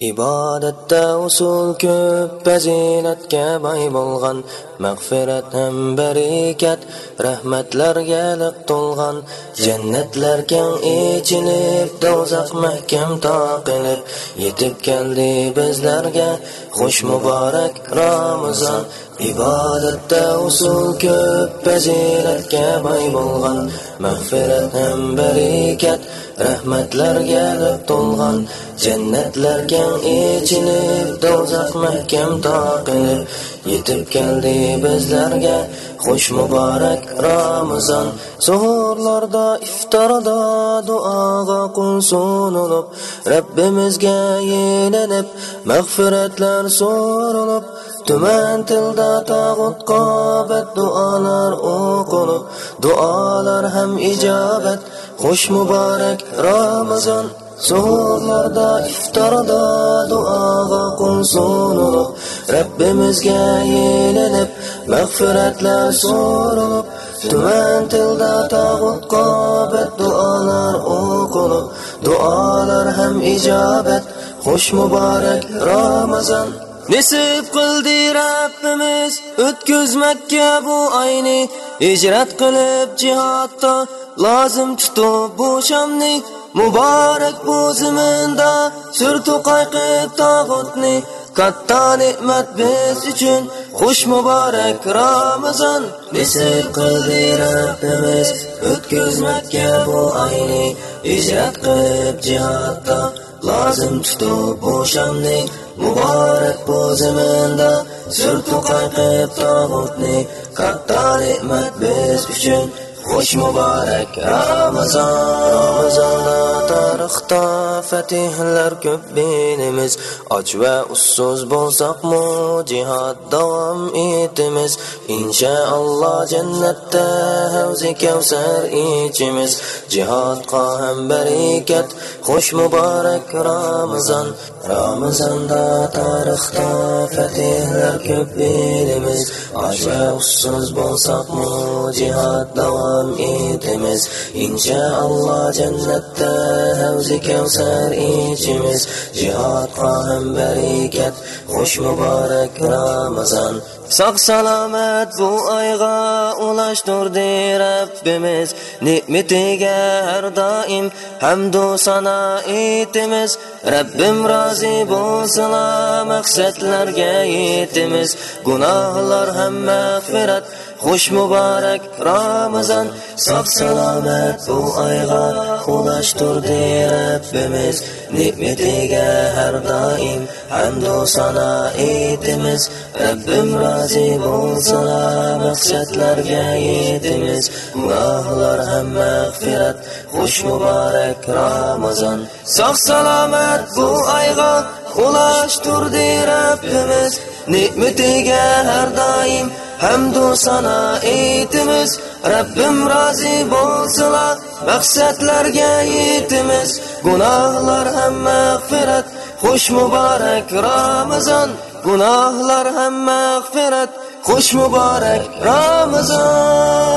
ibodatda usul ko'p fazilatga boy bo'lgan mag'firat ham barakat rahmatlarga liq to'lgan jannatlar keng ichinib do'zax mahkam toqilib yetib keldi bizlarga xush muborak ramazon ibodatda usul ko'p fazilatga boy bo'lgan mag'firat ham barakat rahmatlarga to'lgan jannatlar kang echinib do'zax mahkam toqilib yetib keldi bizlarga xush muborak ramazon. Suhurlarda iftorda duoga qul sunulib rabbimizga yelanib mag'firatlar so'ralib tuman tilda tag'utqa duolar o'qilib duolar ham ijobat. Hoş mübarek Ramazan Zuhurlarda, iftarda, duaga kul sunulup, Rabbimizge yeğlenip, mağfiretler sorulup, Tümen tilde tağutqa beddualar okulub, Dualar hem icabet, hoş mübarek Ramazan. Nesip kıldı Rabbimiz, ötküzmekke bu ayni, İcret kılıp cihatta, Lazım tutu bu şamlik Mübarek bu ziminde Sürtü kaykıp tağutni. Katta nimet biz için Hoş mübarek Ramazan. Bizi kıldı Rabbimiz Ötküzmekke bu ayni. İcret kılıp cihatta Lazım tutup bu şamlik Mübarek bu ziminde Sürtü kaykıp tağutni. Katta nimet biz için Xush muborak Ramazon Ramazonda tarixda fatihlar ko'p bilimiz och va ussiz bo'lsaqmi jihad davom etimiz inshaalloh jannatda havzi kavsar ichimiz jihodga ham barakat xush muborak Ramazon Ramazonda tarixda fatihlar ko'p bilimiz och va ussiz bo'lsaqmi jihad davom davom etimiz inshaalloh jannatda havzi kavsar ichimiz jihodga ham barakat xush muborak ramazon sog' salomat bu oyga ulashtirdi rabbimiz. Ne'matiga har doim hamdu sano etimiz rabbim rozi bo'lsin maqsadlarga yetimiz. Gunohlar ham mag'firat xush muborak ramazon sog' salomat bu oyga ulashtirdi rabbimiz ne'matiga har doim hamdu sano etimiz. Rabbim rozi bo'lsalar maqsadlarga yetimiz. Gunohlar ham mag'firat. Xush muborak ramazon. Sog' salomat bu oyga ulashtirdi rabbimiz ne'matiga har doim hamdu sana etimiz Rabbim rozi bo'lsinlar maqsadlarga yetimiz. Gunohlar ham mag'firat xush muborak ramazon. Gunohlar ham mag'firat xush muborak ramazon.